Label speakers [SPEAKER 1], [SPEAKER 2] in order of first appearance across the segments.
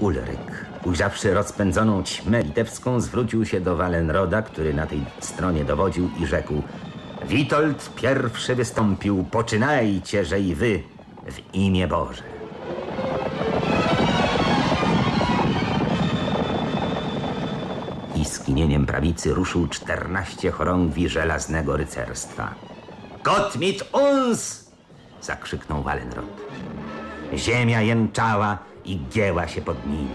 [SPEAKER 1] Ulryk, ujrzawszy rozpędzoną ćmę litewską, zwrócił się do Walenroda, który na tej stronie dowodził i rzekł Witold pierwszy wystąpił, poczynajcie, że i wy w imię Boże. I skinieniem prawicy ruszył czternaście chorągwi żelaznego rycerstwa. Gott mit uns! zakrzyknął Walenrod. Ziemia jęczała i gięła się pod nimi.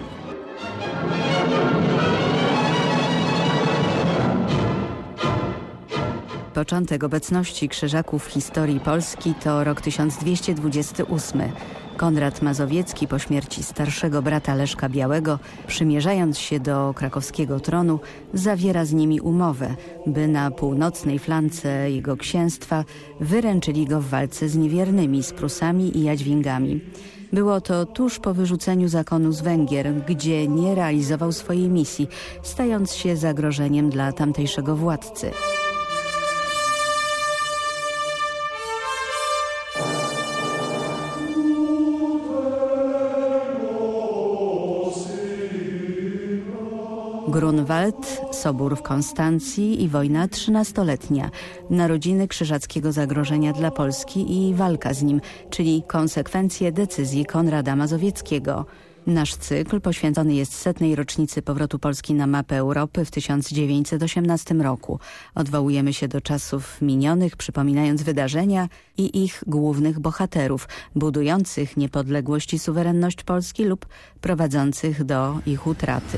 [SPEAKER 2] Początek obecności krzyżaków w historii Polski to rok 1228. Konrad Mazowiecki po śmierci starszego brata Leszka Białego, przymierzając się do krakowskiego tronu, zawiera z nimi umowę, by na północnej flance jego księstwa wyręczyli go w walce z niewiernymi, z Prusami i Jadźwingami. Było to tuż po wyrzuceniu zakonu z Węgier, gdzie nie realizował swojej misji, stając się zagrożeniem dla tamtejszego władcy. Grunwald, Sobór w Konstancji i wojna trzynastoletnia, narodziny krzyżackiego zagrożenia dla Polski i walka z nim, czyli konsekwencje decyzji Konrada Mazowieckiego. Nasz cykl poświęcony jest setnej rocznicy powrotu Polski na mapę Europy w 1918 roku. Odwołujemy się do czasów minionych, przypominając wydarzenia i ich głównych bohaterów, budujących niepodległość i suwerenność Polski lub prowadzących do ich utraty.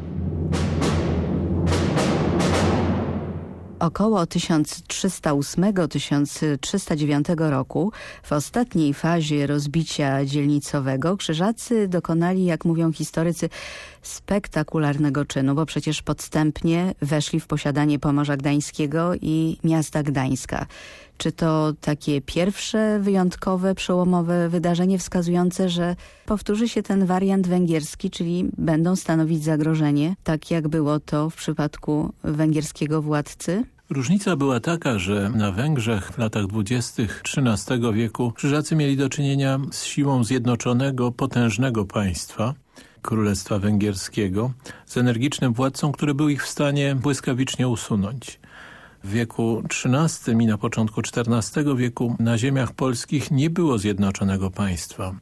[SPEAKER 2] Około 1308-1309 roku, w ostatniej fazie rozbicia dzielnicowego, krzyżacy dokonali, jak mówią historycy, spektakularnego czynu, bo przecież podstępnie weszli w posiadanie Pomorza Gdańskiego i miasta Gdańska. Czy to takie pierwsze, wyjątkowe, przełomowe wydarzenie wskazujące, że powtórzy się ten wariant węgierski, czyli będą stanowić zagrożenie, tak jak było to w przypadku węgierskiego władcy?
[SPEAKER 3] Różnica była taka, że na Węgrzech w latach dwudziestych XIII wieku Krzyżacy mieli do czynienia z siłą zjednoczonego, potężnego państwa, Królestwa Węgierskiego, z energicznym władcą, który był ich w stanie błyskawicznie usunąć. W wieku XIII i na początku XIV wieku na ziemiach polskich nie było zjednoczonego państwa.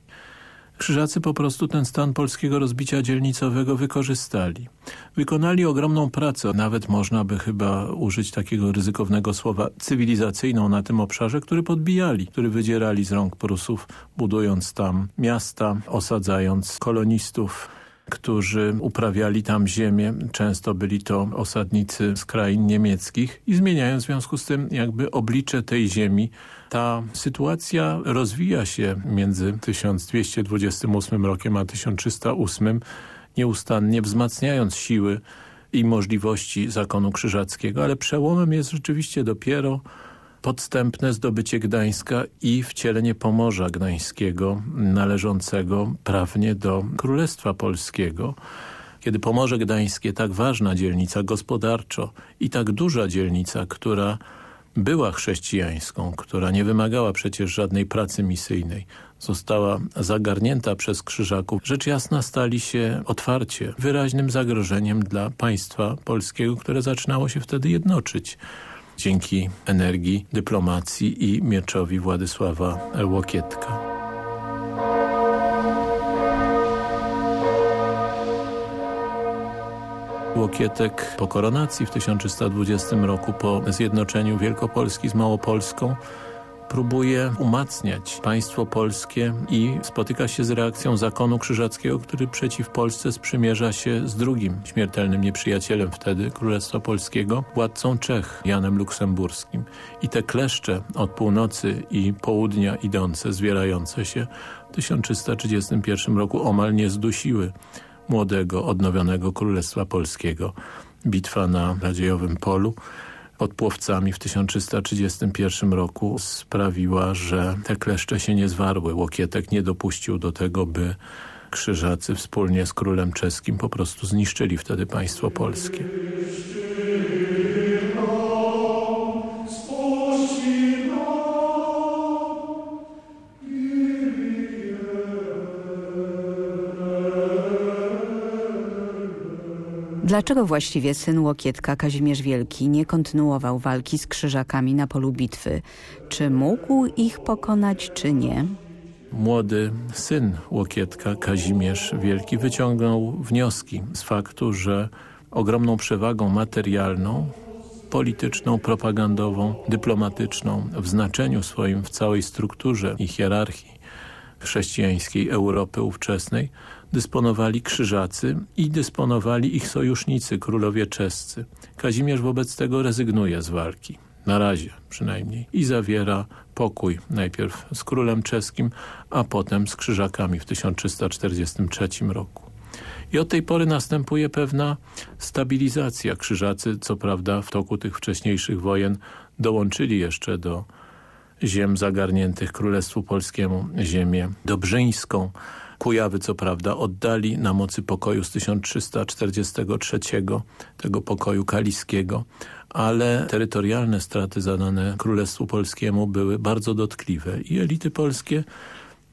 [SPEAKER 3] Krzyżacy po prostu ten stan polskiego rozbicia dzielnicowego wykorzystali. Wykonali ogromną pracę, nawet można by chyba użyć takiego ryzykownego słowa, cywilizacyjną na tym obszarze, który podbijali, który wydzierali z rąk Prusów, budując tam miasta, osadzając kolonistów, którzy uprawiali tam ziemię. Często byli to osadnicy z krain niemieckich i zmieniają w związku z tym jakby oblicze tej ziemi. Ta sytuacja rozwija się między 1228 rokiem a 1308 nieustannie wzmacniając siły i możliwości zakonu krzyżackiego, ale przełomem jest rzeczywiście dopiero podstępne zdobycie Gdańska i wcielenie Pomorza Gdańskiego należącego prawnie do Królestwa Polskiego. Kiedy Pomorze Gdańskie, tak ważna dzielnica gospodarczo i tak duża dzielnica, która była chrześcijańską, która nie wymagała przecież żadnej pracy misyjnej, została zagarnięta przez krzyżaków, rzecz jasna stali się otwarcie wyraźnym zagrożeniem dla państwa polskiego, które zaczynało się wtedy jednoczyć dzięki energii, dyplomacji i mieczowi Władysława Łokietka. Łokietek po koronacji w 1320 roku, po zjednoczeniu Wielkopolski z Małopolską, próbuje umacniać państwo polskie i spotyka się z reakcją zakonu krzyżackiego, który przeciw Polsce sprzymierza się z drugim śmiertelnym nieprzyjacielem wtedy Królestwa Polskiego, władcą Czech, Janem Luksemburskim. I te kleszcze od północy i południa idące, zwierające się w 1331 roku omal nie zdusiły młodego, odnowionego Królestwa Polskiego. Bitwa na Nadziejowym Polu pod Płowcami w 1331 roku sprawiła, że te kleszcze się nie zwarły. Łokietek nie dopuścił do tego, by krzyżacy wspólnie z królem czeskim po prostu zniszczyli wtedy państwo polskie.
[SPEAKER 2] Dlaczego właściwie syn Łokietka Kazimierz Wielki nie kontynuował walki z krzyżakami na polu bitwy? Czy mógł ich pokonać, czy nie?
[SPEAKER 3] Młody syn Łokietka, Kazimierz Wielki, wyciągnął wnioski z faktu, że ogromną przewagą materialną, polityczną, propagandową, dyplomatyczną w znaczeniu swoim w całej strukturze i hierarchii chrześcijańskiej Europy ówczesnej dysponowali krzyżacy i dysponowali ich sojusznicy, królowie czescy. Kazimierz wobec tego rezygnuje z walki. Na razie przynajmniej. I zawiera pokój najpierw z królem czeskim, a potem z krzyżakami w 1343 roku. I od tej pory następuje pewna stabilizacja. Krzyżacy, co prawda w toku tych wcześniejszych wojen dołączyli jeszcze do ziem zagarniętych Królestwu Polskiemu, ziemię dobrzyńską, Kujawy co prawda oddali na mocy pokoju z 1343, tego pokoju kaliskiego, ale terytorialne straty zadane Królestwu Polskiemu były bardzo dotkliwe i elity polskie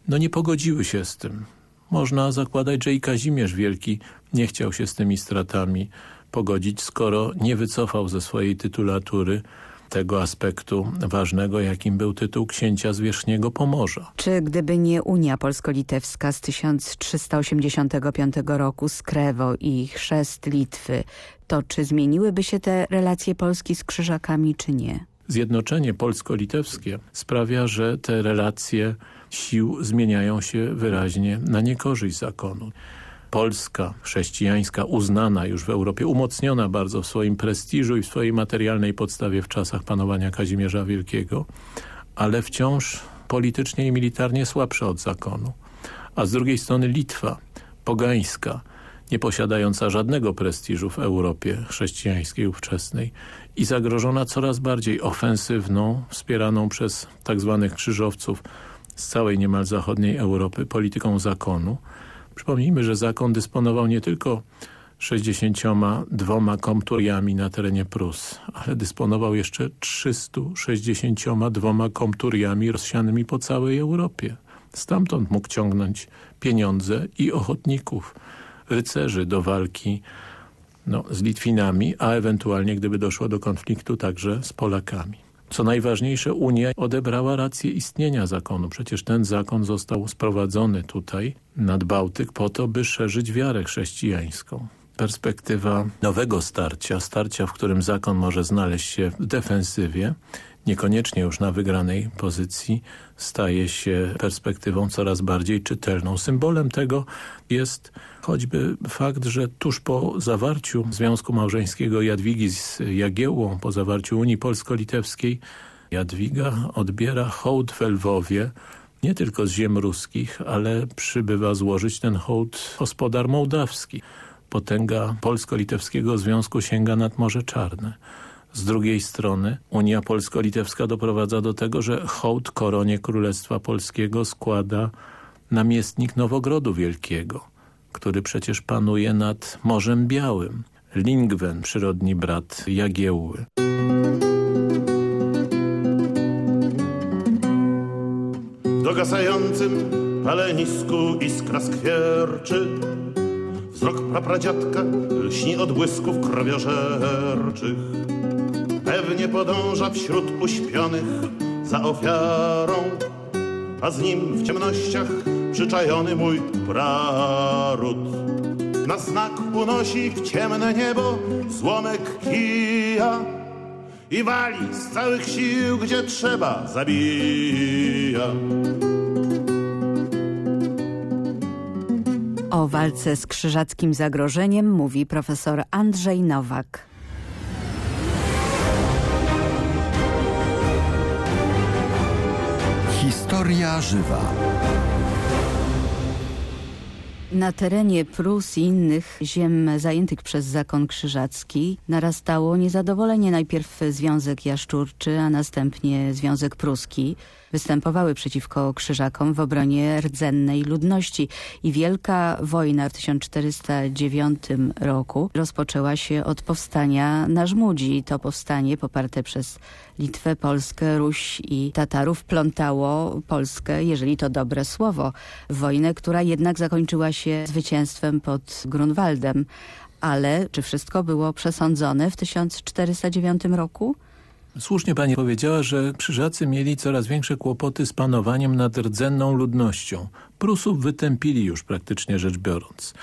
[SPEAKER 3] no nie pogodziły się z tym. Można zakładać, że i Kazimierz Wielki nie chciał się z tymi stratami pogodzić, skoro nie wycofał ze swojej tytulatury tego aspektu ważnego, jakim był tytuł księcia zwierzchniego Pomorza.
[SPEAKER 2] Czy gdyby nie Unia Polsko-Litewska z 1385 roku, Skrewo i chrzest Litwy, to czy zmieniłyby się te relacje Polski z Krzyżakami, czy nie?
[SPEAKER 3] Zjednoczenie polsko-litewskie sprawia, że te relacje sił zmieniają się wyraźnie na niekorzyść zakonu. Polska chrześcijańska, uznana już w Europie, umocniona bardzo w swoim prestiżu i w swojej materialnej podstawie w czasach panowania Kazimierza Wielkiego, ale wciąż politycznie i militarnie słabsza od zakonu. A z drugiej strony Litwa, pogańska, nie posiadająca żadnego prestiżu w Europie chrześcijańskiej ówczesnej i zagrożona coraz bardziej ofensywną, wspieraną przez tak zwanych krzyżowców z całej niemal zachodniej Europy polityką zakonu, Przypomnijmy, że zakon dysponował nie tylko 62 komturiami na terenie Prus, ale dysponował jeszcze 362 komturiami rozsianymi po całej Europie. Stamtąd mógł ciągnąć pieniądze i ochotników, rycerzy do walki no, z Litwinami, a ewentualnie, gdyby doszło do konfliktu, także z Polakami. Co najważniejsze, Unia odebrała rację istnienia zakonu. Przecież ten zakon został sprowadzony tutaj nad Bałtyk po to, by szerzyć wiarę chrześcijańską. Perspektywa nowego starcia, starcia, w którym zakon może znaleźć się w defensywie, niekoniecznie już na wygranej pozycji, staje się perspektywą coraz bardziej czytelną. Symbolem tego jest choćby fakt, że tuż po zawarciu związku małżeńskiego Jadwigi z Jagiełłą, po zawarciu Unii Polsko-Litewskiej, Jadwiga odbiera hołd w Lwowie, nie tylko z ziem ruskich, ale przybywa złożyć ten hołd gospodar mołdawski. Potęga polsko-litewskiego związku sięga nad Morze Czarne. Z drugiej strony Unia Polsko-Litewska doprowadza do tego, że hołd koronie Królestwa Polskiego składa namiestnik Nowogrodu Wielkiego, który przecież panuje nad Morzem Białym. Lingwen, przyrodni brat Jagiełły.
[SPEAKER 4] Dogasającym palenisku iskra skwierczy Wzrok prapradziadka lśni od błysków krowiożerczych Pewnie podąża wśród uśpionych za ofiarą A z nim w ciemnościach przyczajony mój praród Na znak unosi w ciemne niebo złomek kija I wali z całych sił, gdzie trzeba, zabija
[SPEAKER 2] O walce z krzyżackim zagrożeniem mówi profesor Andrzej Nowak.
[SPEAKER 5] Historia żywa.
[SPEAKER 2] Na terenie Prus i innych ziem zajętych przez zakon krzyżacki narastało niezadowolenie najpierw Związek Jaszczurczy, a następnie Związek Pruski. Występowały przeciwko krzyżakom w obronie rdzennej ludności i wielka wojna w 1409 roku rozpoczęła się od powstania na Żmudzi. To powstanie poparte przez Litwę, Polskę, Ruś i Tatarów plątało Polskę, jeżeli to dobre słowo, wojnę, która jednak zakończyła się zwycięstwem pod Grunwaldem. Ale czy wszystko było przesądzone w 1409 roku?
[SPEAKER 3] Słusznie pani powiedziała, że krzyżacy mieli coraz większe kłopoty z panowaniem nad rdzenną ludnością. Prusów wytępili już praktycznie rzecz biorąc.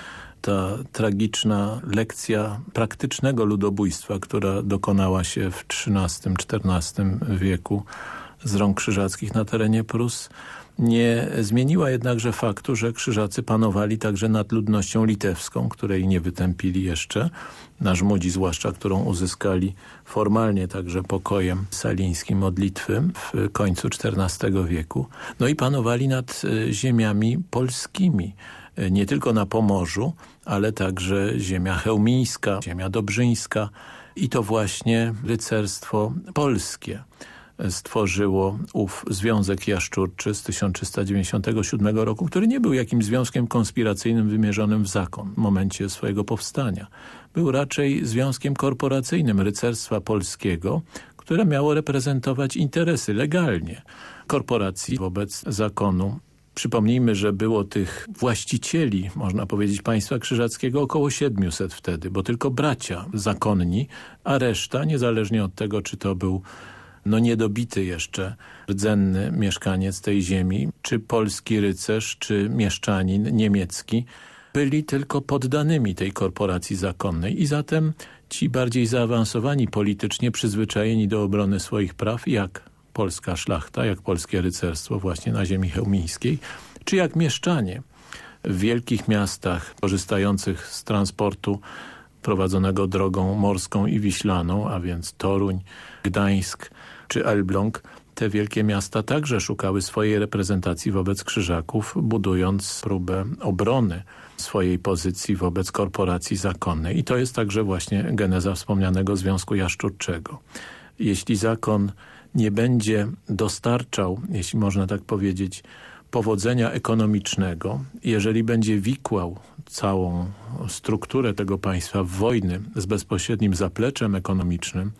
[SPEAKER 3] Ta tragiczna lekcja praktycznego ludobójstwa, która dokonała się w XIII-XIV wieku z rąk krzyżackich na terenie Prus, nie zmieniła jednakże faktu, że krzyżacy panowali także nad ludnością litewską, której nie wytępili jeszcze, na Żmudzi zwłaszcza, którą uzyskali formalnie także pokojem salińskim od Litwy w końcu XIV wieku. No i panowali nad e, ziemiami polskimi, e, nie tylko na Pomorzu, ale także ziemia chełmińska, ziemia dobrzyńska i to właśnie rycerstwo polskie stworzyło ów Związek Jaszczurczy z 1397 roku, który nie był jakimś związkiem konspiracyjnym wymierzonym w zakon w momencie swojego powstania. Był raczej związkiem korporacyjnym rycerstwa polskiego, które miało reprezentować interesy legalnie korporacji wobec zakonu Przypomnijmy, że było tych właścicieli, można powiedzieć, państwa krzyżackiego około 700 wtedy, bo tylko bracia zakonni, a reszta, niezależnie od tego, czy to był no niedobity jeszcze rdzenny mieszkaniec tej ziemi, czy polski rycerz, czy mieszczanin niemiecki, byli tylko poddanymi tej korporacji zakonnej i zatem ci bardziej zaawansowani politycznie, przyzwyczajeni do obrony swoich praw, jak polska szlachta, jak polskie rycerstwo właśnie na ziemi chełmińskiej, czy jak mieszczanie w wielkich miastach korzystających z transportu prowadzonego drogą morską i wiślaną, a więc Toruń, Gdańsk, czy Elbląg, te wielkie miasta także szukały swojej reprezentacji wobec krzyżaków, budując próbę obrony swojej pozycji wobec korporacji zakonnej. I to jest także właśnie geneza wspomnianego Związku Jaszczurczego. Jeśli zakon nie będzie dostarczał, jeśli można tak powiedzieć, powodzenia ekonomicznego, jeżeli będzie wikłał całą strukturę tego państwa w wojny z bezpośrednim zapleczem ekonomicznym,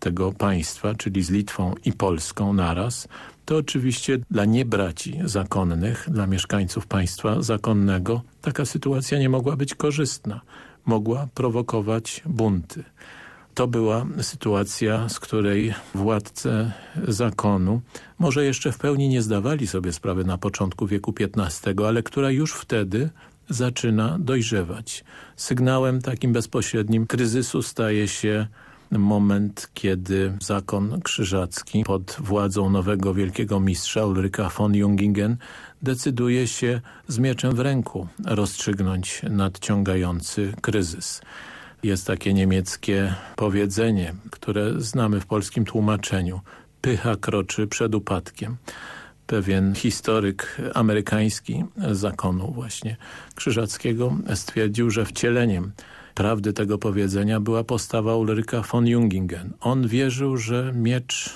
[SPEAKER 3] tego państwa, czyli z Litwą i Polską naraz, to oczywiście dla niebraci zakonnych, dla mieszkańców państwa zakonnego taka sytuacja nie mogła być korzystna. Mogła prowokować bunty. To była sytuacja, z której władcy zakonu może jeszcze w pełni nie zdawali sobie sprawy na początku wieku XV, ale która już wtedy zaczyna dojrzewać. Sygnałem takim bezpośrednim kryzysu staje się moment, kiedy zakon krzyżacki pod władzą nowego wielkiego mistrza Ulryka von Jungingen decyduje się z mieczem w ręku rozstrzygnąć nadciągający kryzys. Jest takie niemieckie powiedzenie, które znamy w polskim tłumaczeniu. Pycha kroczy przed upadkiem pewien historyk amerykański zakonu właśnie krzyżackiego stwierdził, że wcieleniem prawdy tego powiedzenia była postawa Ulryka von Jungingen. On wierzył, że miecz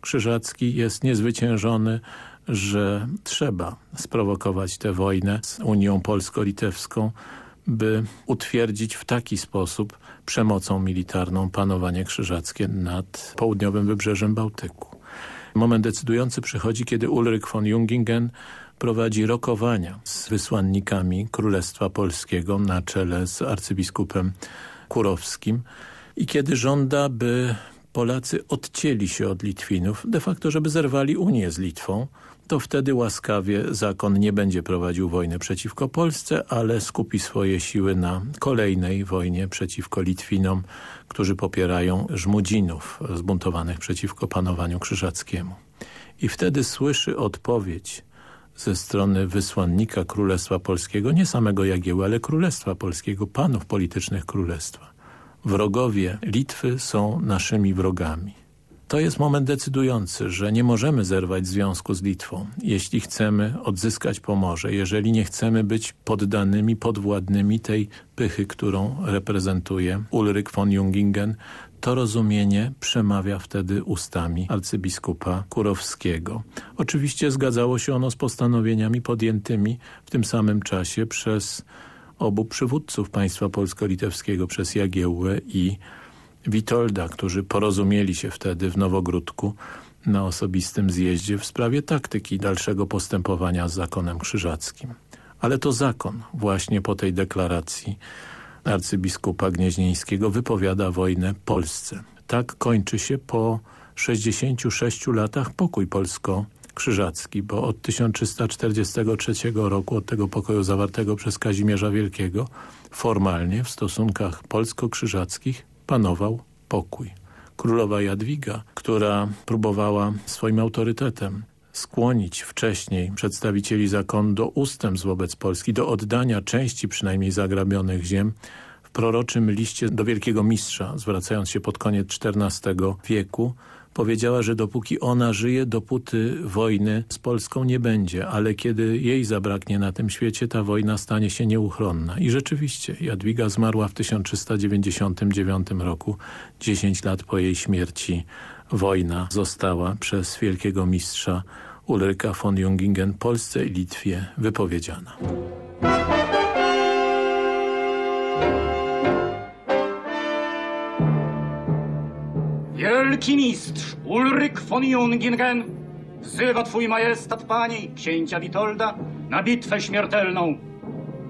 [SPEAKER 3] krzyżacki jest niezwyciężony, że trzeba sprowokować tę wojnę z Unią Polsko-Litewską, by utwierdzić w taki sposób przemocą militarną panowanie krzyżackie nad południowym wybrzeżem Bałtyku. Moment decydujący przychodzi, kiedy Ulryk von Jungingen prowadzi rokowania z wysłannikami Królestwa Polskiego na czele z arcybiskupem Kurowskim i kiedy żąda, by Polacy odcięli się od Litwinów, de facto, żeby zerwali Unię z Litwą, to wtedy łaskawie zakon nie będzie prowadził wojny przeciwko Polsce, ale skupi swoje siły na kolejnej wojnie przeciwko Litwinom, którzy popierają Żmudzinów zbuntowanych przeciwko panowaniu krzyżackiemu. I wtedy słyszy odpowiedź ze strony wysłannika Królestwa Polskiego, nie samego Jagieły, ale Królestwa Polskiego, panów politycznych Królestwa. Wrogowie Litwy są naszymi wrogami. To jest moment decydujący, że nie możemy zerwać związku z Litwą, jeśli chcemy odzyskać Pomorze, jeżeli nie chcemy być poddanymi, podwładnymi tej pychy, którą reprezentuje Ulryk von Jungingen, to rozumienie przemawia wtedy ustami arcybiskupa Kurowskiego. Oczywiście zgadzało się ono z postanowieniami podjętymi w tym samym czasie przez obu przywódców państwa polsko-litewskiego, przez Jagiełłę i Witolda, którzy porozumieli się wtedy w Nowogródku na osobistym zjeździe w sprawie taktyki dalszego postępowania z zakonem krzyżackim. Ale to zakon właśnie po tej deklaracji arcybiskupa Gnieźnieńskiego wypowiada wojnę Polsce. Tak kończy się po 66 latach pokój polsko-krzyżacki, bo od 1343 roku, od tego pokoju zawartego przez Kazimierza Wielkiego, formalnie w stosunkach polsko-krzyżackich panował pokój. Królowa Jadwiga, która próbowała swoim autorytetem skłonić wcześniej przedstawicieli zakonu do ustępstw wobec Polski, do oddania części przynajmniej zagrabionych ziem, w proroczym liście do Wielkiego Mistrza, zwracając się pod koniec XIV wieku, powiedziała, że dopóki ona żyje, dopóty wojny z Polską nie będzie, ale kiedy jej zabraknie na tym świecie, ta wojna stanie się nieuchronna. I rzeczywiście Jadwiga zmarła w 1399 roku, 10 lat po jej śmierci. Wojna została przez wielkiego mistrza Ulryka von Jungingen Polsce i Litwie wypowiedziana.
[SPEAKER 6] Wielki mistrz Ulryk von Jungingen wzywa twój majestat pani, księcia Witolda, na bitwę śmiertelną.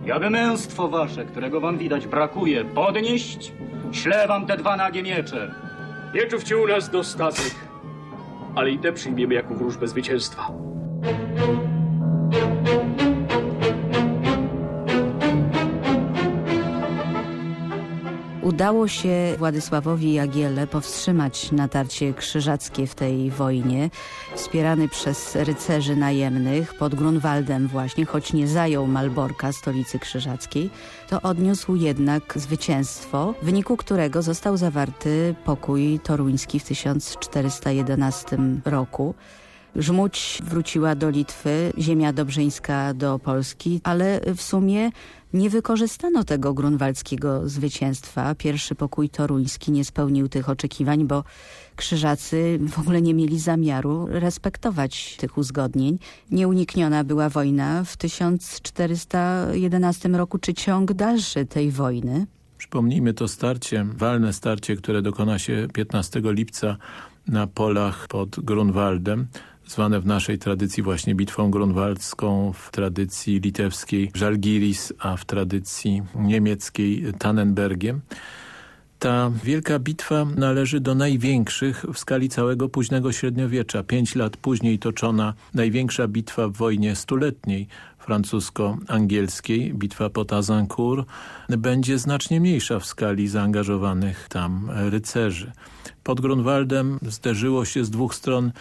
[SPEAKER 6] I aby męstwo wasze, którego wam widać brakuje, podnieść, ślę wam te dwa nagie miecze.
[SPEAKER 7] Mieczów ci u nas dostatek, ale i te przyjmiemy jako wróżbę zwycięstwa.
[SPEAKER 2] Udało się Władysławowi Jagiele powstrzymać natarcie krzyżackie w tej wojnie, wspierany przez rycerzy najemnych pod Grunwaldem właśnie, choć nie zajął Malborka, stolicy krzyżackiej, to odniósł jednak zwycięstwo, w wyniku którego został zawarty pokój toruński w 1411 roku. Żmuć wróciła do Litwy, ziemia dobrzyńska do Polski, ale w sumie nie wykorzystano tego grunwaldzkiego zwycięstwa. Pierwszy pokój toruński nie spełnił tych oczekiwań, bo krzyżacy w ogóle nie mieli zamiaru respektować tych uzgodnień. Nieunikniona była wojna w 1411 roku, czy ciąg dalszy tej wojny.
[SPEAKER 3] Przypomnijmy to starcie, walne starcie, które dokona się 15 lipca na polach pod Grunwaldem zwane w naszej tradycji właśnie bitwą grunwaldzką, w tradycji litewskiej Żalgiris, a w tradycji niemieckiej Tannenbergiem. Ta wielka bitwa należy do największych w skali całego późnego średniowiecza. Pięć lat później toczona największa bitwa w wojnie stuletniej francusko-angielskiej, bitwa pod Azincourt, będzie znacznie mniejsza w skali zaangażowanych tam rycerzy. Pod Grunwaldem zderzyło się z dwóch stron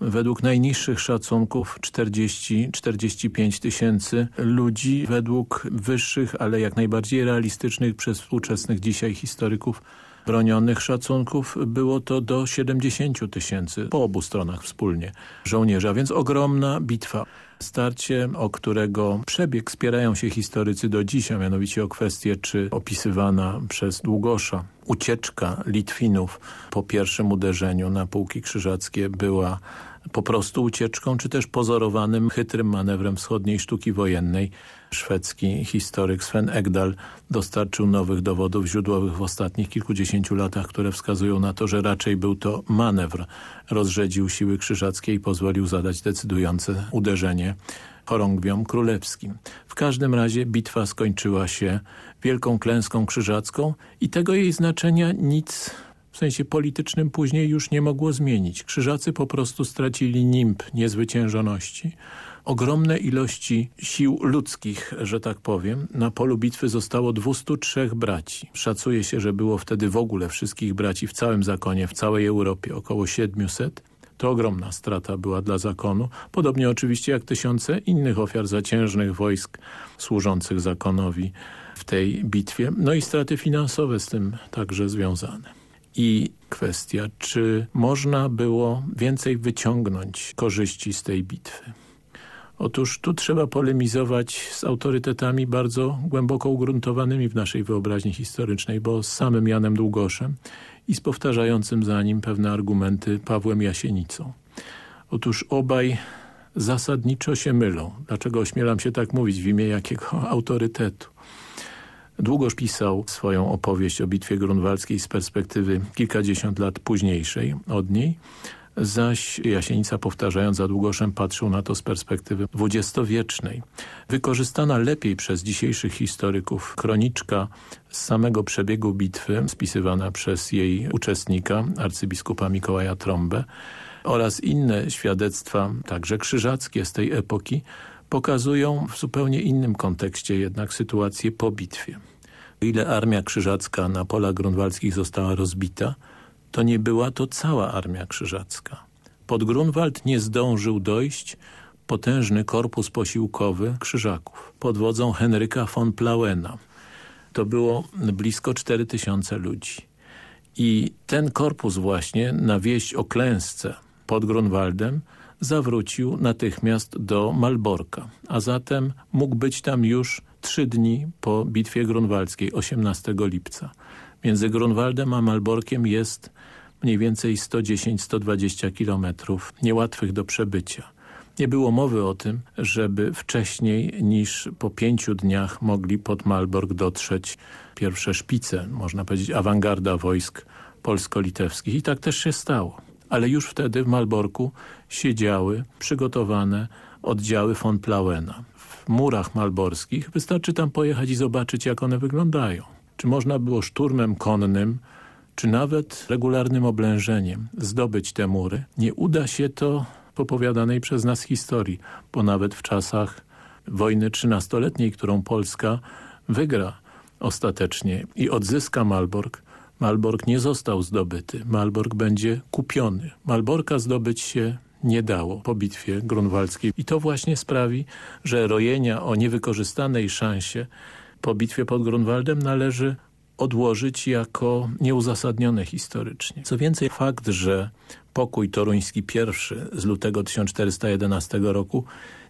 [SPEAKER 3] według najniższych szacunków 40-45 tysięcy ludzi, według wyższych, ale jak najbardziej realistycznych przez współczesnych dzisiaj historyków bronionych szacunków było to do 70 tysięcy po obu stronach wspólnie żołnierza, więc ogromna bitwa. Starcie, o którego przebieg spierają się historycy do dziś, a mianowicie o kwestię, czy opisywana przez Długosza ucieczka Litwinów po pierwszym uderzeniu na pułki krzyżackie była po prostu ucieczką, czy też pozorowanym, chytrym manewrem wschodniej sztuki wojennej. Szwedzki historyk Sven Egdal dostarczył nowych dowodów źródłowych w ostatnich kilkudziesięciu latach, które wskazują na to, że raczej był to manewr. Rozrzedził siły krzyżackie i pozwolił zadać decydujące uderzenie chorągwiom królewskim. W każdym razie bitwa skończyła się wielką klęską krzyżacką i tego jej znaczenia nic w sensie politycznym później już nie mogło zmienić. Krzyżacy po prostu stracili nimb niezwyciężoności. Ogromne ilości sił ludzkich, że tak powiem. Na polu bitwy zostało 203 braci. Szacuje się, że było wtedy w ogóle wszystkich braci w całym zakonie, w całej Europie około 700. To ogromna strata była dla zakonu, podobnie oczywiście jak tysiące innych ofiar zaciężnych wojsk służących zakonowi w tej bitwie. No i straty finansowe z tym także związane. I kwestia, czy można było więcej wyciągnąć korzyści z tej bitwy. Otóż tu trzeba polemizować z autorytetami bardzo głęboko ugruntowanymi w naszej wyobraźni historycznej, bo z samym Janem Długoszem i z powtarzającym za nim pewne argumenty Pawłem Jasienicą. Otóż obaj zasadniczo się mylą. Dlaczego ośmielam się tak mówić w imię jakiego autorytetu? Długoż pisał swoją opowieść o bitwie grunwaldzkiej z perspektywy kilkadziesiąt lat późniejszej od niej, zaś Jasienica powtarzając za Długoszem patrzył na to z perspektywy dwudziestowiecznej. Wykorzystana lepiej przez dzisiejszych historyków kroniczka z samego przebiegu bitwy, spisywana przez jej uczestnika, arcybiskupa Mikołaja Trąbę, oraz inne świadectwa, także krzyżackie z tej epoki, pokazują w zupełnie innym kontekście jednak sytuację po bitwie. O ile armia krzyżacka na polach grunwaldzkich została rozbita, to nie była to cała armia krzyżacka. Pod Grunwald nie zdążył dojść potężny korpus posiłkowy krzyżaków pod wodzą Henryka von Plauena. To było blisko 4000 ludzi. I ten korpus właśnie na wieść o klęsce pod Grunwaldem zawrócił natychmiast do Malborka, a zatem mógł być tam już trzy dni po bitwie grunwaldzkiej 18 lipca. Między Grunwaldem a Malborkiem jest mniej więcej 110-120 kilometrów niełatwych do przebycia. Nie było mowy o tym, żeby wcześniej niż po pięciu dniach mogli pod Malbork dotrzeć pierwsze szpice, można powiedzieć awangarda wojsk polsko-litewskich i tak też się stało. Ale już wtedy w Malborku siedziały przygotowane oddziały von Plauena. W murach malborskich wystarczy tam pojechać i zobaczyć jak one wyglądają. Czy można było szturmem konnym czy nawet regularnym oblężeniem zdobyć te mury, nie uda się to opowiadanej przez nas historii, bo nawet w czasach wojny trzynastoletniej, którą Polska wygra ostatecznie i odzyska Malbork, Malbork nie został zdobyty. Malbork będzie kupiony. Malborka zdobyć się nie dało po bitwie grunwaldzkiej. I to właśnie sprawi, że rojenia o niewykorzystanej szansie po bitwie pod Grunwaldem należy odłożyć jako nieuzasadnione historycznie. Co więcej, fakt, że pokój toruński pierwszy z lutego 1411 roku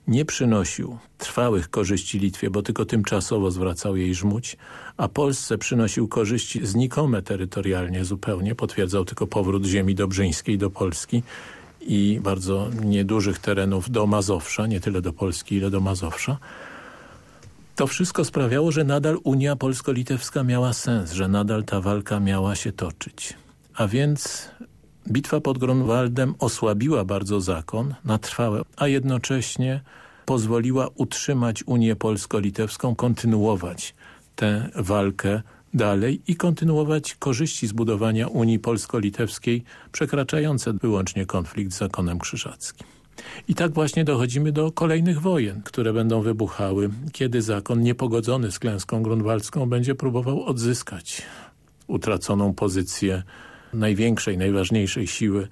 [SPEAKER 3] nie przynosił trwałych korzyści Litwie, bo tylko tymczasowo zwracał jej żmuć, a Polsce przynosił korzyści znikome terytorialnie zupełnie, potwierdzał tylko powrót ziemi dobrzyńskiej do Polski i bardzo niedużych terenów do Mazowsza, nie tyle do Polski, ile do Mazowsza, to wszystko sprawiało, że nadal Unia Polsko-Litewska miała sens, że nadal ta walka miała się toczyć. A więc bitwa pod Grunwaldem osłabiła bardzo zakon na trwałe, a jednocześnie pozwoliła utrzymać Unię Polsko-Litewską, kontynuować tę walkę dalej i kontynuować korzyści zbudowania Unii Polsko-Litewskiej przekraczające wyłącznie konflikt z zakonem krzyżackim. I tak właśnie dochodzimy do kolejnych wojen, które będą wybuchały, kiedy zakon niepogodzony z klęską grunwaldzką będzie próbował odzyskać utraconą pozycję największej, najważniejszej siły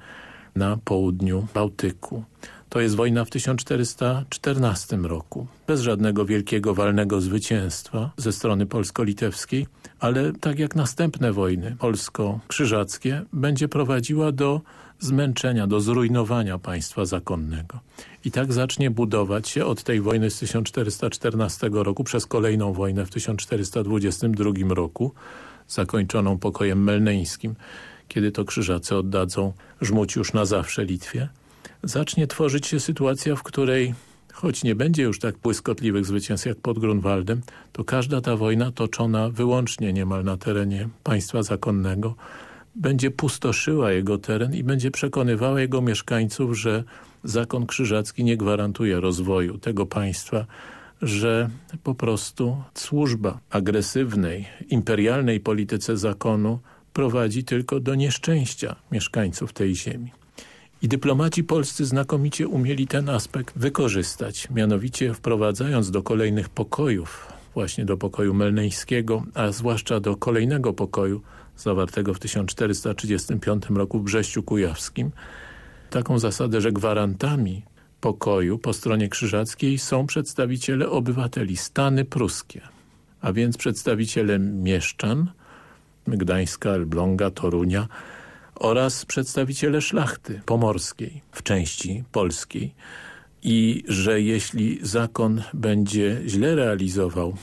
[SPEAKER 3] na południu Bałtyku. To jest wojna w 1414 roku, bez żadnego wielkiego walnego zwycięstwa ze strony polsko-litewskiej, ale tak jak następne wojny polsko-krzyżackie będzie prowadziła do zmęczenia, do zrujnowania państwa zakonnego. I tak zacznie budować się od tej wojny z 1414 roku przez kolejną wojnę w 1422 roku, zakończoną pokojem melneńskim, kiedy to krzyżacy oddadzą żmuć już na zawsze Litwie, zacznie tworzyć się sytuacja, w której choć nie będzie już tak błyskotliwych zwycięstw jak pod Grunwaldem, to każda ta wojna toczona wyłącznie niemal na terenie państwa zakonnego będzie pustoszyła jego teren i będzie przekonywała jego mieszkańców, że zakon krzyżacki nie gwarantuje rozwoju tego państwa, że po prostu służba agresywnej, imperialnej polityce zakonu prowadzi tylko do nieszczęścia mieszkańców tej ziemi. I dyplomaci polscy znakomicie umieli ten aspekt wykorzystać, mianowicie wprowadzając do kolejnych pokojów, właśnie do pokoju melneńskiego, a zwłaszcza do kolejnego pokoju zawartego w 1435 roku w Brześciu Kujawskim, taką zasadę, że gwarantami pokoju po stronie krzyżackiej są przedstawiciele obywateli, stany pruskie, a więc przedstawiciele mieszczan, Gdańska, Elbląga, Torunia oraz przedstawiciele szlachty pomorskiej w części polskiej i że jeśli zakon będzie źle realizował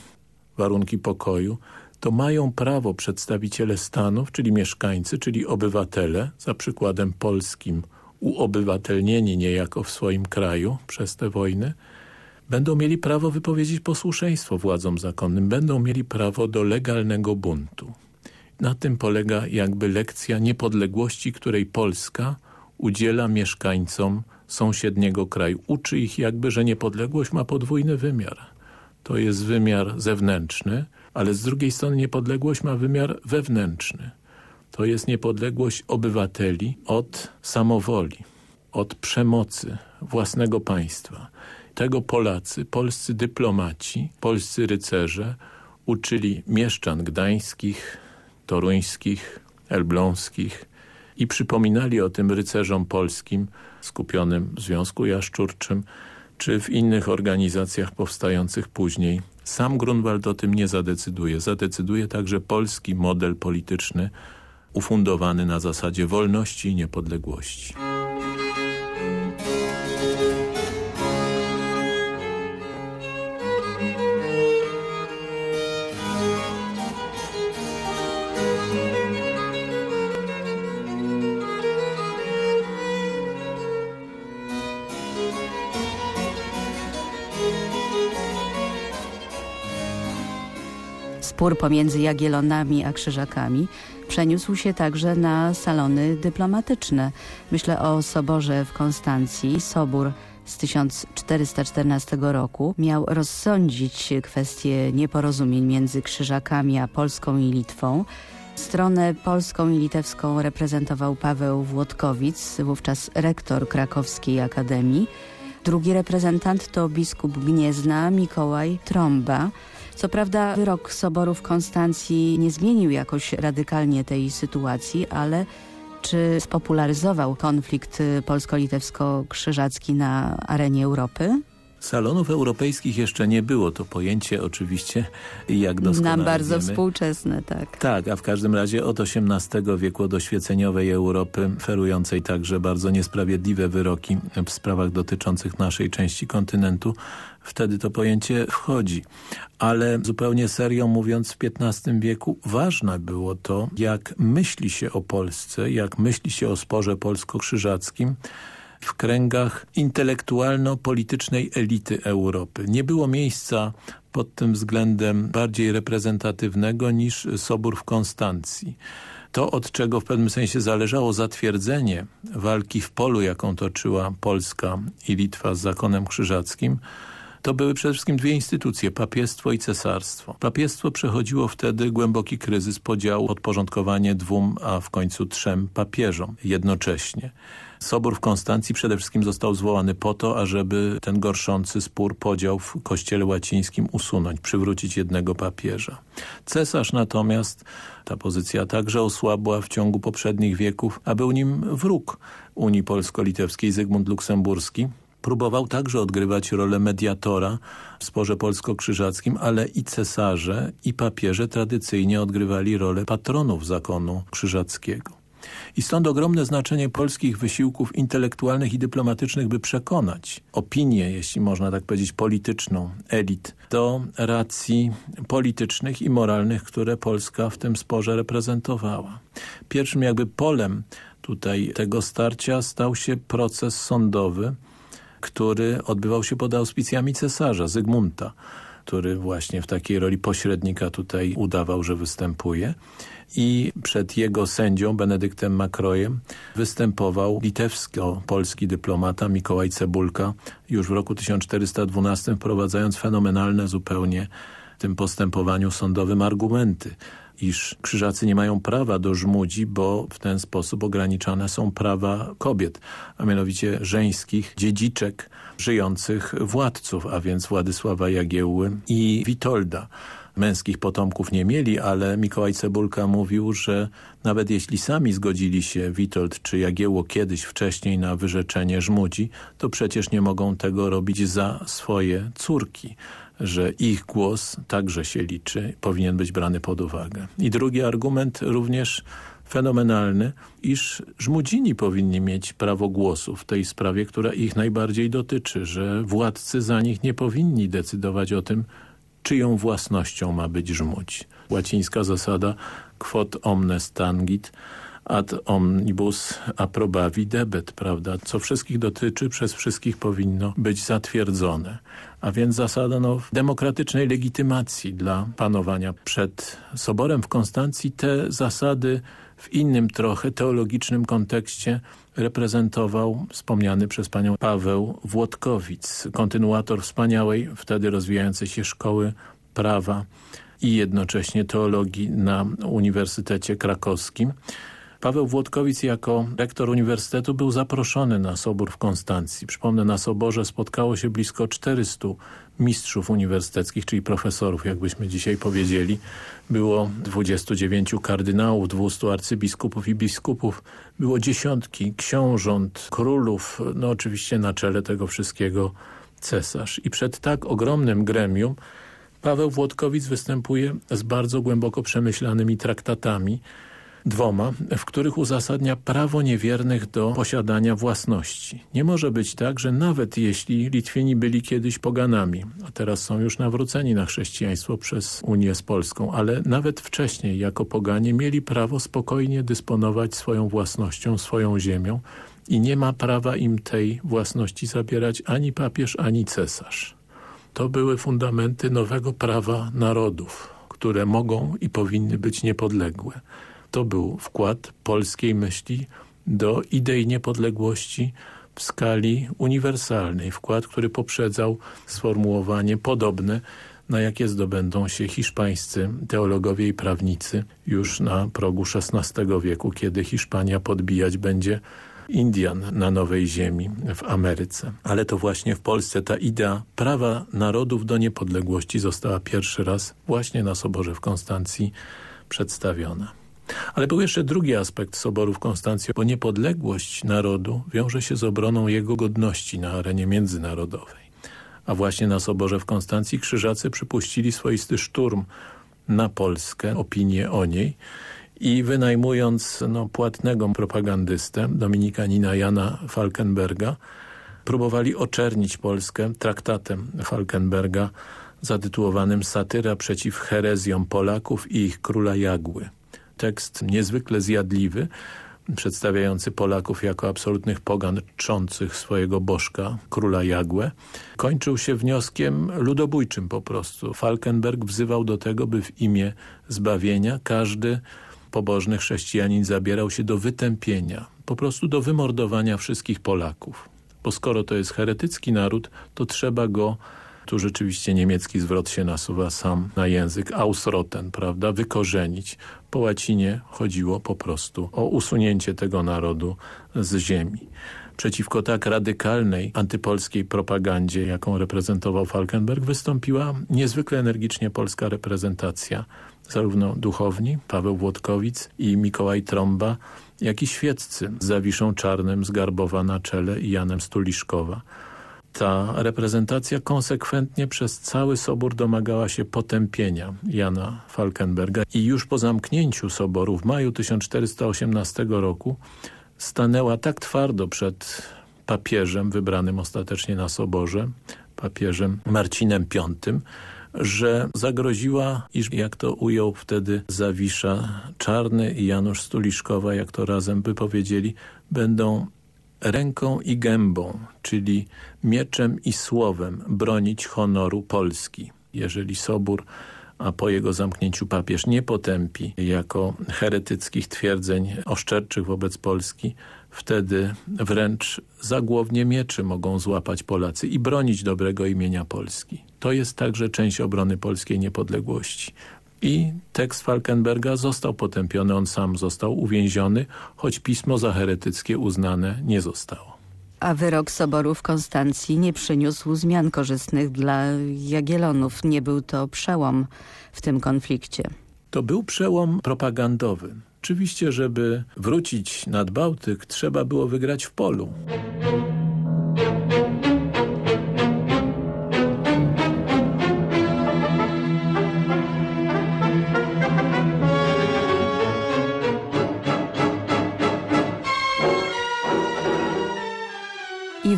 [SPEAKER 3] warunki pokoju, to mają prawo przedstawiciele stanów, czyli mieszkańcy, czyli obywatele, za przykładem polskim uobywatelnieni niejako w swoim kraju przez te wojny, będą mieli prawo wypowiedzieć posłuszeństwo władzom zakonnym, będą mieli prawo do legalnego buntu. Na tym polega jakby lekcja niepodległości, której Polska udziela mieszkańcom sąsiedniego kraju. Uczy ich jakby, że niepodległość ma podwójny wymiar. To jest wymiar zewnętrzny, ale z drugiej strony niepodległość ma wymiar wewnętrzny. To jest niepodległość obywateli od samowoli, od przemocy własnego państwa. Tego Polacy, polscy dyplomaci, polscy rycerze uczyli mieszczan gdańskich, toruńskich, elbląskich i przypominali o tym rycerzom polskim skupionym w Związku Jaszczurczym czy w innych organizacjach powstających później. Sam Grunwald o tym nie zadecyduje. Zadecyduje także polski model polityczny ufundowany na zasadzie wolności i niepodległości.
[SPEAKER 2] Spór pomiędzy Jagiellonami a Krzyżakami przeniósł się także na salony dyplomatyczne. Myślę o Soborze w Konstancji. Sobór z 1414 roku miał rozsądzić kwestię nieporozumień między Krzyżakami a Polską i Litwą. Stronę polską i litewską reprezentował Paweł Włodkowic, wówczas rektor krakowskiej akademii. Drugi reprezentant to biskup Gniezna Mikołaj Trąba. Co prawda wyrok Soboru w Konstancji nie zmienił jakoś radykalnie tej sytuacji, ale czy spopularyzował konflikt polsko-litewsko-krzyżacki na arenie Europy?
[SPEAKER 3] Salonów europejskich jeszcze nie było. To pojęcie oczywiście, jak doskonale
[SPEAKER 2] Nam bardzo
[SPEAKER 3] wiemy,
[SPEAKER 2] współczesne, tak.
[SPEAKER 3] Tak, a w każdym razie od XVIII wieku, od oświeceniowej Europy, ferującej także bardzo niesprawiedliwe wyroki w sprawach dotyczących naszej części kontynentu, wtedy to pojęcie wchodzi. Ale zupełnie serio mówiąc, w XV wieku ważne było to, jak myśli się o Polsce, jak myśli się o sporze polsko-krzyżackim, w kręgach intelektualno-politycznej elity Europy. Nie było miejsca pod tym względem bardziej reprezentatywnego niż Sobór w Konstancji. To, od czego w pewnym sensie zależało zatwierdzenie walki w polu, jaką toczyła Polska i Litwa z zakonem krzyżackim, to były przede wszystkim dwie instytucje, papiestwo i cesarstwo. Papiestwo przechodziło wtedy głęboki kryzys, podział, podporządkowanie dwóm, a w końcu trzem papieżom jednocześnie. Sobór w Konstancji przede wszystkim został zwołany po to, ażeby ten gorszący spór, podział w kościele łacińskim usunąć, przywrócić jednego papieża. Cesarz natomiast, ta pozycja także osłabła w ciągu poprzednich wieków, a był nim wróg Unii Polsko-Litewskiej Zygmunt Luksemburski, próbował także odgrywać rolę mediatora w sporze polsko-krzyżackim, ale i cesarze i papieże tradycyjnie odgrywali rolę patronów zakonu krzyżackiego. I stąd ogromne znaczenie polskich wysiłków intelektualnych i dyplomatycznych, by przekonać opinię, jeśli można tak powiedzieć, polityczną, elit, do racji politycznych i moralnych, które Polska w tym sporze reprezentowała. Pierwszym jakby polem tutaj tego starcia stał się proces sądowy, który odbywał się pod auspicjami cesarza Zygmunta, który właśnie w takiej roli pośrednika tutaj udawał, że występuje. I przed jego sędzią, Benedyktem Makrojem, występował litewsko-polski dyplomata Mikołaj Cebulka już w roku 1412, wprowadzając fenomenalne zupełnie w tym postępowaniu sądowym argumenty iż krzyżacy nie mają prawa do żmudzi, bo w ten sposób ograniczane są prawa kobiet, a mianowicie żeńskich dziedziczek żyjących władców, a więc Władysława Jagiełły i Witolda. Męskich potomków nie mieli, ale Mikołaj Cebulka mówił, że nawet jeśli sami zgodzili się Witold czy Jagiełło kiedyś wcześniej na wyrzeczenie żmudzi, to przecież nie mogą tego robić za swoje córki że ich głos także się liczy, powinien być brany pod uwagę. I drugi argument również fenomenalny, iż żmudzini powinni mieć prawo głosu w tej sprawie, która ich najbardziej dotyczy, że władcy za nich nie powinni decydować o tym, czyją własnością ma być żmudź. Łacińska zasada quod omnes tangit ad omnibus approbavi debet, prawda? Co wszystkich dotyczy, przez wszystkich powinno być zatwierdzone. A więc zasada no, demokratycznej legitymacji dla panowania przed Soborem w Konstancji. Te zasady w innym trochę teologicznym kontekście reprezentował wspomniany przez panią Paweł Włodkowic, kontynuator wspaniałej, wtedy rozwijającej się szkoły prawa i jednocześnie teologii na Uniwersytecie Krakowskim. Paweł Włodkowic jako rektor uniwersytetu był zaproszony na Sobór w Konstancji. Przypomnę, na Soborze spotkało się blisko 400 mistrzów uniwersyteckich, czyli profesorów, jakbyśmy dzisiaj powiedzieli. Było 29 kardynałów, 200 arcybiskupów i biskupów. Było dziesiątki książąt, królów, no oczywiście na czele tego wszystkiego cesarz. I przed tak ogromnym gremium Paweł Włodkowic występuje z bardzo głęboko przemyślanymi traktatami, dwoma, w których uzasadnia prawo niewiernych do posiadania własności. Nie może być tak, że nawet jeśli Litwieni byli kiedyś poganami, a teraz są już nawróceni na chrześcijaństwo przez Unię z Polską, ale nawet wcześniej jako poganie mieli prawo spokojnie dysponować swoją własnością, swoją ziemią i nie ma prawa im tej własności zabierać ani papież, ani cesarz. To były fundamenty nowego prawa narodów, które mogą i powinny być niepodległe to był wkład polskiej myśli do idei niepodległości w skali uniwersalnej. Wkład, który poprzedzał sformułowanie podobne na jakie zdobędą się hiszpańscy teologowie i prawnicy już na progu XVI wieku, kiedy Hiszpania podbijać będzie Indian na Nowej Ziemi w Ameryce. Ale to właśnie w Polsce ta idea prawa narodów do niepodległości została pierwszy raz właśnie na Soborze w Konstancji przedstawiona. Ale był jeszcze drugi aspekt Soborów Konstancji, bo niepodległość narodu wiąże się z obroną jego godności na arenie międzynarodowej. A właśnie na Soborze w Konstancji krzyżacy przypuścili swoisty szturm na Polskę, opinię o niej i wynajmując no, płatnego propagandystę, dominikanina Jana Falkenberga, próbowali oczernić Polskę traktatem Falkenberga zatytułowanym Satyra przeciw herezjom Polaków i ich króla Jagły tekst niezwykle zjadliwy, przedstawiający Polaków jako absolutnych pogan czczących swojego bożka, króla Jagłę, kończył się wnioskiem ludobójczym po prostu. Falkenberg wzywał do tego, by w imię zbawienia każdy pobożny chrześcijanin zabierał się do wytępienia, po prostu do wymordowania wszystkich Polaków. Bo skoro to jest heretycki naród, to trzeba go tu rzeczywiście niemiecki zwrot się nasuwa sam na język, ausroten, prawda, wykorzenić. Po łacinie chodziło po prostu o usunięcie tego narodu z ziemi. Przeciwko tak radykalnej antypolskiej propagandzie, jaką reprezentował Falkenberg, wystąpiła niezwykle energicznie polska reprezentacja, zarówno duchowni, Paweł Włodkowic i Mikołaj Tromba, jak i świeccy z Zawiszą Czarnym z Garbowa na czele i Janem Stuliszkowa ta reprezentacja konsekwentnie przez cały Sobór domagała się potępienia Jana Falkenberga i już po zamknięciu Soboru w maju 1418 roku stanęła tak twardo przed papieżem wybranym ostatecznie na Soborze, papieżem Marcinem V, że zagroziła, iż jak to ujął wtedy Zawisza Czarny i Janusz Stuliszkowa, jak to razem by powiedzieli, będą ręką i gębą, czyli mieczem i słowem bronić honoru Polski. Jeżeli Sobór, a po jego zamknięciu papież nie potępi jako heretyckich twierdzeń oszczerczych wobec Polski, wtedy wręcz zagłownie mieczy mogą złapać Polacy i bronić dobrego imienia Polski. To jest także część obrony polskiej niepodległości. I tekst Falkenberga został potępiony, on sam został uwięziony, choć pismo za heretyckie uznane nie zostało.
[SPEAKER 2] A wyrok Soboru w Konstancji nie przyniósł zmian korzystnych dla Jagielonów. Nie był to przełom w tym konflikcie.
[SPEAKER 3] To był przełom propagandowy. Oczywiście, żeby wrócić nad Bałtyk, trzeba było wygrać w polu.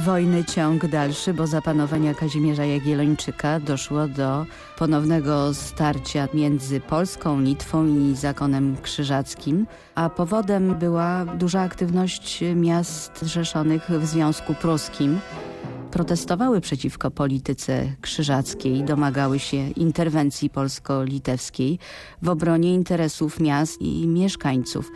[SPEAKER 2] Wojny ciąg dalszy, bo za panowania Kazimierza Jagiellończyka doszło do ponownego starcia między Polską, Litwą i zakonem krzyżackim, a powodem była duża aktywność miast zrzeszonych w Związku Pruskim. Protestowały przeciwko polityce krzyżackiej, domagały się interwencji polsko-litewskiej w obronie interesów miast i mieszkańców.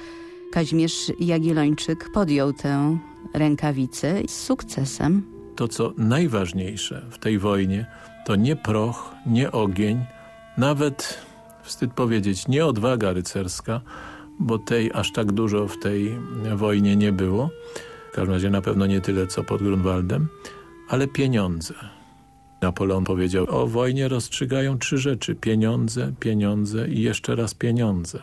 [SPEAKER 2] Kazimierz Jagiellończyk podjął tę rękawicę z sukcesem.
[SPEAKER 3] To, co najważniejsze w tej wojnie, to nie proch, nie ogień, nawet, wstyd powiedzieć, nie odwaga rycerska, bo tej aż tak dużo w tej wojnie nie było. W każdym razie na pewno nie tyle, co pod Grunwaldem, ale pieniądze. Napoleon powiedział, o wojnie rozstrzygają trzy rzeczy. Pieniądze, pieniądze i jeszcze raz pieniądze.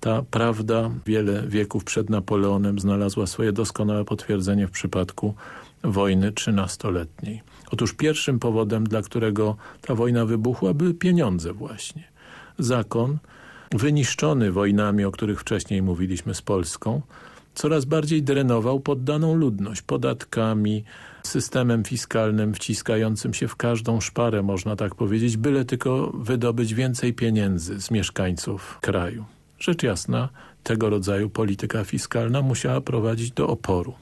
[SPEAKER 3] Ta prawda wiele wieków przed Napoleonem znalazła swoje doskonałe potwierdzenie w przypadku wojny trzynastoletniej. Otóż pierwszym powodem, dla którego ta wojna wybuchła, były pieniądze właśnie. Zakon, wyniszczony wojnami, o których wcześniej mówiliśmy z Polską, coraz bardziej drenował poddaną ludność podatkami, systemem fiskalnym wciskającym się w każdą szparę, można tak powiedzieć, byle tylko wydobyć więcej pieniędzy z mieszkańców kraju. Rzecz jasna, tego rodzaju polityka fiskalna musiała prowadzić do oporu.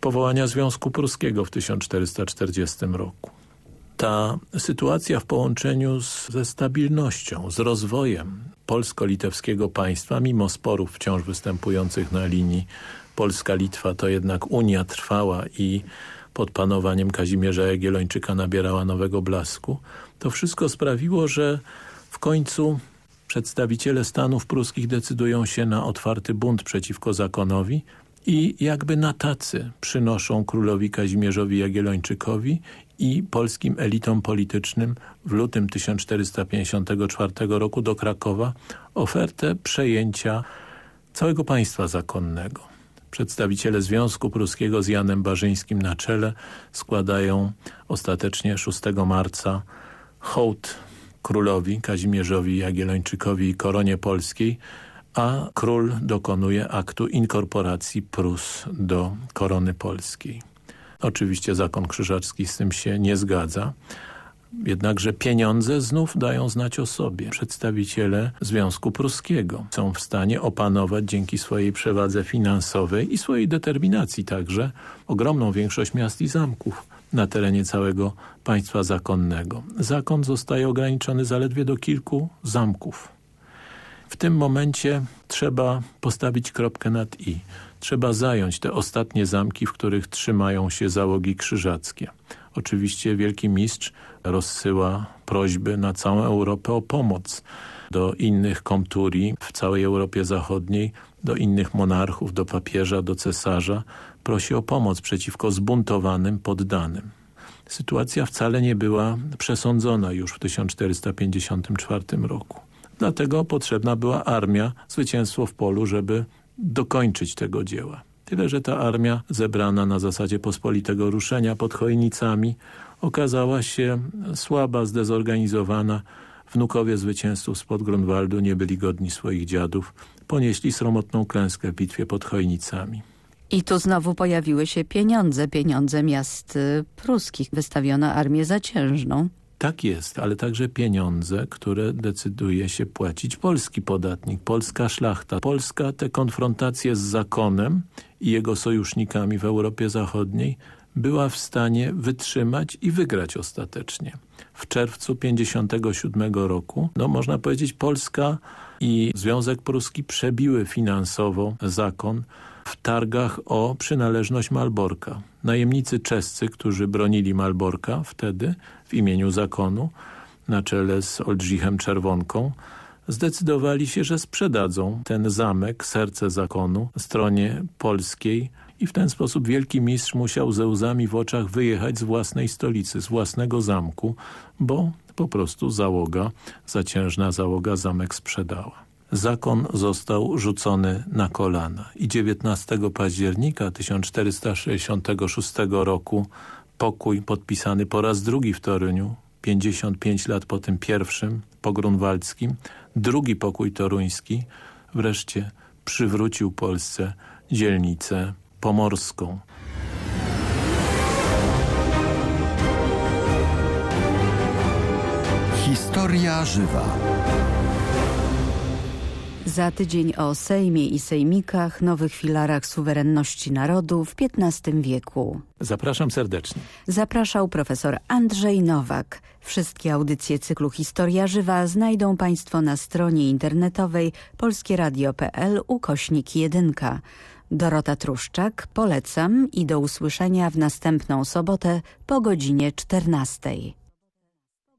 [SPEAKER 3] Powołania Związku Pruskiego w 1440 roku. Ta sytuacja w połączeniu z, ze stabilnością, z rozwojem polsko-litewskiego państwa, mimo sporów wciąż występujących na linii Polska-Litwa, to jednak Unia trwała i pod panowaniem Kazimierza Jagiellończyka nabierała nowego blasku. To wszystko sprawiło, że w końcu przedstawiciele Stanów Pruskich decydują się na otwarty bunt przeciwko zakonowi i jakby na tacy przynoszą królowi Kazimierzowi Jagiellończykowi i polskim elitom politycznym w lutym 1454 roku do Krakowa ofertę przejęcia całego państwa zakonnego. Przedstawiciele Związku Pruskiego z Janem Barzyńskim na czele składają ostatecznie 6 marca hołd królowi Kazimierzowi Jagiellończykowi i koronie polskiej, a król dokonuje aktu inkorporacji Prus do korony polskiej. Oczywiście zakon krzyżacki z tym się nie zgadza, Jednakże pieniądze znów dają znać o sobie. Przedstawiciele Związku Pruskiego są w stanie opanować dzięki swojej przewadze finansowej i swojej determinacji także ogromną większość miast i zamków na terenie całego państwa zakonnego. Zakon zostaje ograniczony zaledwie do kilku zamków. W tym momencie trzeba postawić kropkę nad i. Trzeba zająć te ostatnie zamki, w których trzymają się załogi krzyżackie. Oczywiście wielki mistrz rozsyła prośby na całą Europę o pomoc do innych komturii w całej Europie Zachodniej, do innych monarchów, do papieża, do cesarza. Prosi o pomoc przeciwko zbuntowanym poddanym. Sytuacja wcale nie była przesądzona już w 1454 roku. Dlatego potrzebna była armia, zwycięstwo w polu, żeby dokończyć tego dzieła. Tyle, że ta armia zebrana na zasadzie pospolitego ruszenia pod Chojnicami okazała się słaba, zdezorganizowana. Wnukowie zwycięzców spod Grunwaldu nie byli godni swoich dziadów. Ponieśli sromotną klęskę w bitwie pod Chojnicami.
[SPEAKER 2] I tu znowu pojawiły się pieniądze, pieniądze miast y, pruskich. Wystawiono armię zaciężną.
[SPEAKER 3] Tak jest, ale także pieniądze, które decyduje się płacić polski podatnik, polska szlachta. Polska te konfrontacje z zakonem i jego sojusznikami w Europie Zachodniej była w stanie wytrzymać i wygrać ostatecznie. W czerwcu 57 roku, no można powiedzieć Polska i Związek Pruski przebiły finansowo zakon w targach o przynależność Malborka. Najemnicy czescy, którzy bronili Malborka wtedy w imieniu zakonu, na czele z Oldrzichem Czerwonką, zdecydowali się, że sprzedadzą ten zamek, serce zakonu, stronie polskiej i w ten sposób wielki mistrz musiał ze łzami w oczach wyjechać z własnej stolicy, z własnego zamku, bo po prostu załoga, zaciężna załoga zamek sprzedała. Zakon został rzucony na kolana i 19 października 1466 roku pokój podpisany po raz drugi w Toruniu, 55 lat po tym pierwszym, po grunwaldzkim, drugi pokój toruński, wreszcie przywrócił Polsce dzielnicę pomorską.
[SPEAKER 5] Historia żywa.
[SPEAKER 2] Za tydzień o Sejmie i Sejmikach, nowych filarach suwerenności narodu w XV wieku.
[SPEAKER 3] Zapraszam serdecznie.
[SPEAKER 2] Zapraszał profesor Andrzej Nowak. Wszystkie audycje cyklu Historia Żywa znajdą Państwo na stronie internetowej polskieradio.pl ukośnik 1. Dorota Truszczak, polecam i do usłyszenia w następną sobotę po godzinie 14.